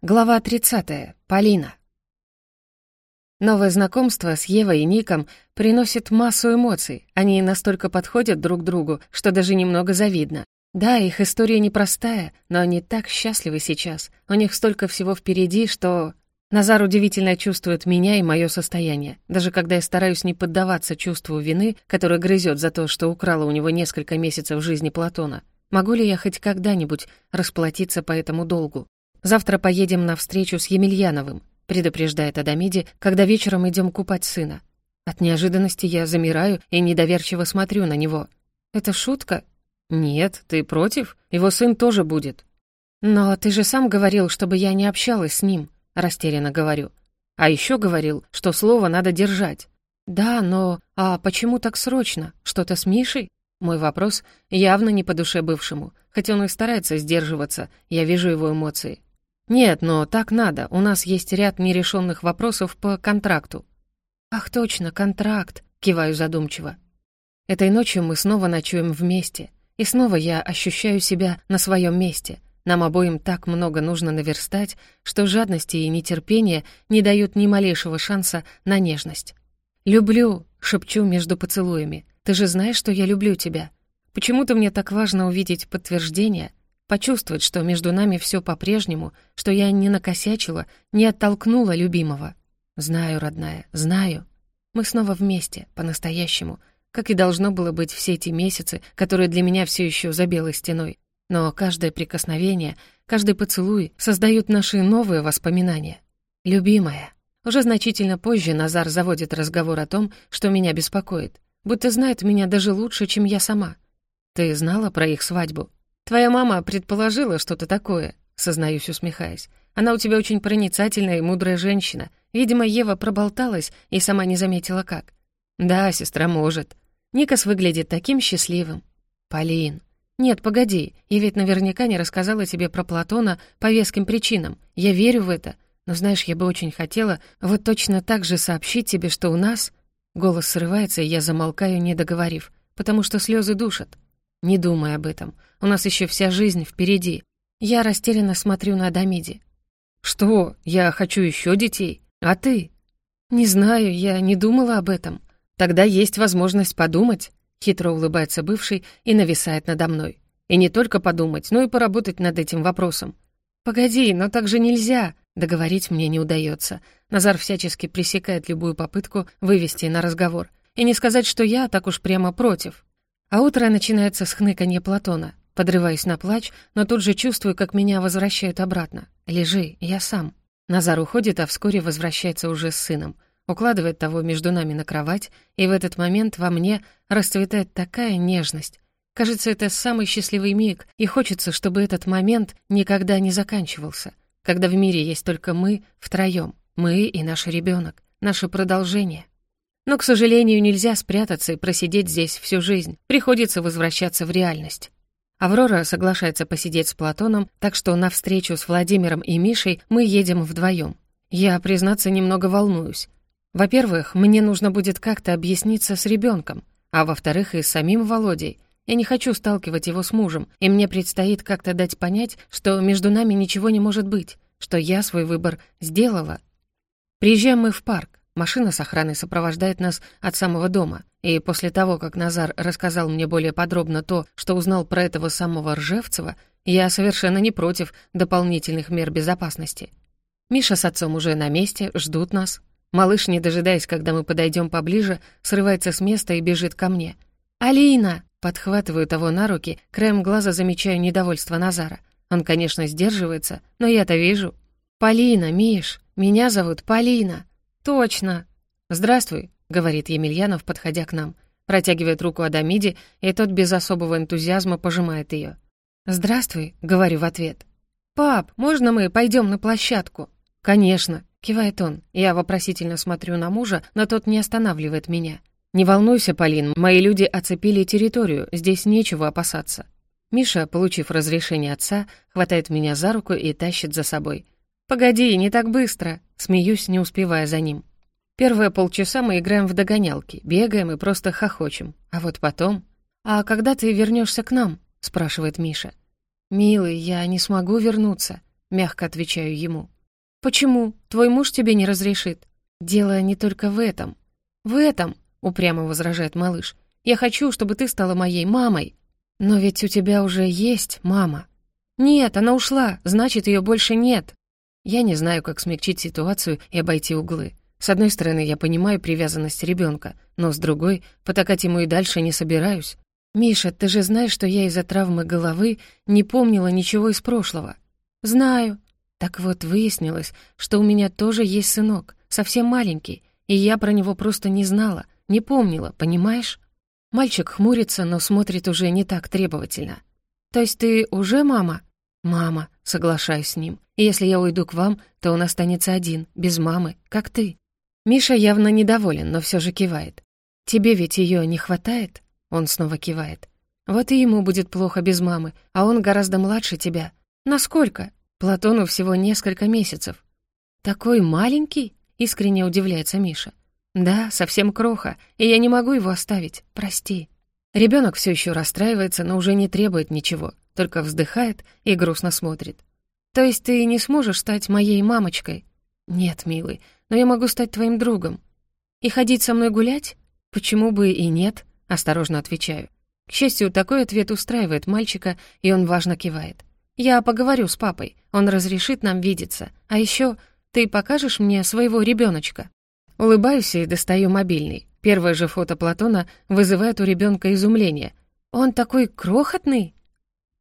Глава 30. Полина. Новое знакомство с Евой и Ником приносит массу эмоций. Они настолько подходят друг другу, что даже немного завидно. Да, их история непростая, но они так счастливы сейчас. У них столько всего впереди, что... Назар удивительно чувствует меня и мое состояние. Даже когда я стараюсь не поддаваться чувству вины, которое грызет за то, что украла у него несколько месяцев жизни Платона. Могу ли я хоть когда-нибудь расплатиться по этому долгу? Завтра поедем на встречу с Емельяновым», — предупреждает Адамиди, когда вечером идем купать сына. От неожиданности я замираю и недоверчиво смотрю на него. «Это шутка?» «Нет, ты против? Его сын тоже будет». «Но ты же сам говорил, чтобы я не общалась с ним», — растерянно говорю. «А еще говорил, что слово надо держать». «Да, но... А почему так срочно? Что-то с Мишей?» Мой вопрос явно не по душе бывшему, хотя он и старается сдерживаться, я вижу его эмоции. «Нет, но так надо. У нас есть ряд нерешенных вопросов по контракту». «Ах, точно, контракт», — киваю задумчиво. Этой ночью мы снова ночуем вместе, и снова я ощущаю себя на своем месте. Нам обоим так много нужно наверстать, что жадности и нетерпение не дают ни малейшего шанса на нежность. «Люблю», — шепчу между поцелуями. «Ты же знаешь, что я люблю тебя. Почему-то мне так важно увидеть подтверждение, Почувствовать, что между нами все по-прежнему, что я не накосячила, не оттолкнула любимого. Знаю, родная, знаю. Мы снова вместе, по-настоящему, как и должно было быть все эти месяцы, которые для меня все еще за белой стеной. Но каждое прикосновение, каждый поцелуй создают наши новые воспоминания. Любимая. Уже значительно позже Назар заводит разговор о том, что меня беспокоит, будто знает меня даже лучше, чем я сама. Ты знала про их свадьбу? «Твоя мама предположила что-то такое», — сознаюсь, усмехаясь. «Она у тебя очень проницательная и мудрая женщина. Видимо, Ева проболталась и сама не заметила как». «Да, сестра может». Никас выглядит таким счастливым. «Полин». «Нет, погоди, я ведь наверняка не рассказала тебе про Платона по веским причинам. Я верю в это. Но знаешь, я бы очень хотела вот точно так же сообщить тебе, что у нас...» Голос срывается, и я замолкаю, не договорив, потому что слезы душат. «Не думай об этом. У нас еще вся жизнь впереди. Я растерянно смотрю на Дамиди. «Что? Я хочу еще детей. А ты?» «Не знаю, я не думала об этом. Тогда есть возможность подумать», — хитро улыбается бывший и нависает надо мной. «И не только подумать, но и поработать над этим вопросом». «Погоди, но так же нельзя», — договорить мне не удается. Назар всячески пресекает любую попытку вывести на разговор. И не сказать, что я так уж прямо против. А утро начинается с хныканья Платона. Подрываюсь на плач, но тут же чувствую, как меня возвращают обратно. «Лежи, я сам». Назар уходит, а вскоре возвращается уже с сыном. Укладывает того между нами на кровать, и в этот момент во мне расцветает такая нежность. Кажется, это самый счастливый миг, и хочется, чтобы этот момент никогда не заканчивался. Когда в мире есть только мы втроем, мы и наш ребенок, наше продолжение. Но, к сожалению, нельзя спрятаться и просидеть здесь всю жизнь. Приходится возвращаться в реальность. Аврора соглашается посидеть с Платоном, так что на встречу с Владимиром и Мишей мы едем вдвоем. Я, признаться, немного волнуюсь. Во-первых, мне нужно будет как-то объясниться с ребенком, а во-вторых, и с самим Володей. Я не хочу сталкивать его с мужем, и мне предстоит как-то дать понять, что между нами ничего не может быть, что я свой выбор сделала. Приезжаем мы в парк. Машина с охраной сопровождает нас от самого дома. И после того, как Назар рассказал мне более подробно то, что узнал про этого самого Ржевцева, я совершенно не против дополнительных мер безопасности. Миша с отцом уже на месте, ждут нас. Малыш, не дожидаясь, когда мы подойдем поближе, срывается с места и бежит ко мне. «Алина!» Подхватываю того на руки, краем глаза замечаю недовольство Назара. Он, конечно, сдерживается, но я-то вижу. «Полина, Миш, меня зовут Полина!» «Точно!» «Здравствуй», — говорит Емельянов, подходя к нам. Протягивает руку Адамиде, и тот без особого энтузиазма пожимает ее. «Здравствуй», — говорю в ответ. «Пап, можно мы пойдем на площадку?» «Конечно», — кивает он. Я вопросительно смотрю на мужа, но тот не останавливает меня. «Не волнуйся, Полин, мои люди оцепили территорию, здесь нечего опасаться». Миша, получив разрешение отца, хватает меня за руку и тащит за собой. «Погоди, не так быстро!» Смеюсь, не успевая за ним. Первые полчаса мы играем в догонялки, бегаем и просто хохочем. А вот потом... «А когда ты вернешься к нам?» — спрашивает Миша. «Милый, я не смогу вернуться». — мягко отвечаю ему. «Почему? Твой муж тебе не разрешит?» «Дело не только в этом». «В этом», — упрямо возражает малыш. «Я хочу, чтобы ты стала моей мамой». «Но ведь у тебя уже есть мама». «Нет, она ушла, значит, ее больше нет». Я не знаю, как смягчить ситуацию и обойти углы. С одной стороны, я понимаю привязанность ребенка, но с другой, потакать ему и дальше не собираюсь. «Миша, ты же знаешь, что я из-за травмы головы не помнила ничего из прошлого?» «Знаю». Так вот, выяснилось, что у меня тоже есть сынок, совсем маленький, и я про него просто не знала, не помнила, понимаешь? Мальчик хмурится, но смотрит уже не так требовательно. «То есть ты уже мама?» «Мама», — соглашаюсь с ним. «Если я уйду к вам, то он останется один, без мамы, как ты». Миша явно недоволен, но все же кивает. «Тебе ведь ее не хватает?» Он снова кивает. «Вот и ему будет плохо без мамы, а он гораздо младше тебя. Насколько? Платону всего несколько месяцев». «Такой маленький?» — искренне удивляется Миша. «Да, совсем кроха, и я не могу его оставить, прости». Ребенок все еще расстраивается, но уже не требует ничего, только вздыхает и грустно смотрит. «То есть ты не сможешь стать моей мамочкой?» «Нет, милый, но я могу стать твоим другом». «И ходить со мной гулять?» «Почему бы и нет?» Осторожно отвечаю. К счастью, такой ответ устраивает мальчика, и он важно кивает. «Я поговорю с папой, он разрешит нам видеться. А еще ты покажешь мне своего ребеночка. Улыбаюсь и достаю мобильный. Первое же фото Платона вызывает у ребенка изумление. «Он такой крохотный?»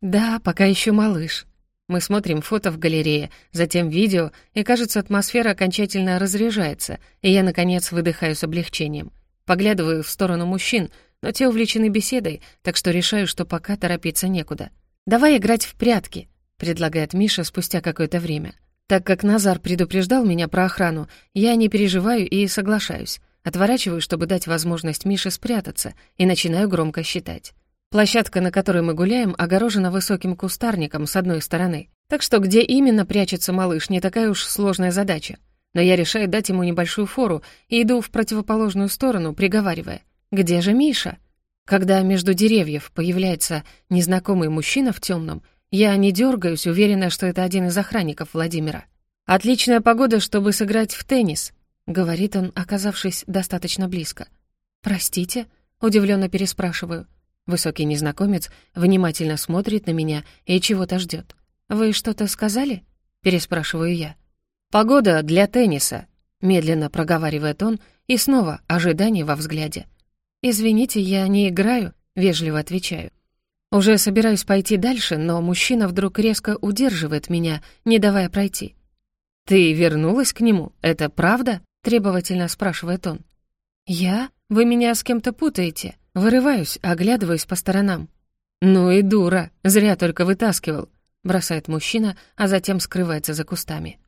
«Да, пока еще малыш». Мы смотрим фото в галерее, затем видео, и, кажется, атмосфера окончательно разряжается, и я, наконец, выдыхаю с облегчением. Поглядываю в сторону мужчин, но те увлечены беседой, так что решаю, что пока торопиться некуда. «Давай играть в прятки», — предлагает Миша спустя какое-то время. Так как Назар предупреждал меня про охрану, я не переживаю и соглашаюсь. Отворачиваю, чтобы дать возможность Мише спрятаться, и начинаю громко считать. Площадка, на которой мы гуляем, огорожена высоким кустарником с одной стороны. Так что где именно прячется малыш, не такая уж сложная задача. Но я решаю дать ему небольшую фору и иду в противоположную сторону, приговаривая. «Где же Миша?» Когда между деревьев появляется незнакомый мужчина в темном, я не дергаюсь, уверена, что это один из охранников Владимира. «Отличная погода, чтобы сыграть в теннис», — говорит он, оказавшись достаточно близко. «Простите?» — удивленно переспрашиваю. Высокий незнакомец внимательно смотрит на меня и чего-то ждет. «Вы что-то сказали?» — переспрашиваю я. «Погода для тенниса», — медленно проговаривает он, и снова ожидание во взгляде. «Извините, я не играю», — вежливо отвечаю. Уже собираюсь пойти дальше, но мужчина вдруг резко удерживает меня, не давая пройти. «Ты вернулась к нему? Это правда?» — требовательно спрашивает он. «Я? Вы меня с кем-то путаете?» Вырываюсь, оглядываюсь по сторонам. «Ну и дура, зря только вытаскивал», — бросает мужчина, а затем скрывается за кустами.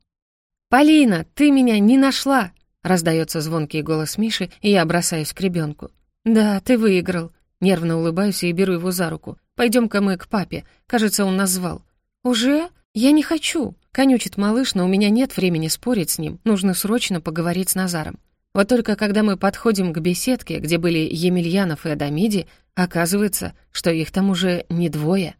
«Полина, ты меня не нашла!» — раздается звонкий голос Миши, и я бросаюсь к ребенку. «Да, ты выиграл». Нервно улыбаюсь и беру его за руку. «Пойдем-ка мы к папе. Кажется, он нас звал». «Уже? Я не хочу!» Конючит малыш, но у меня нет времени спорить с ним. Нужно срочно поговорить с Назаром. Вот только когда мы подходим к беседке, где были Емельянов и Адамиди, оказывается, что их там уже не двое.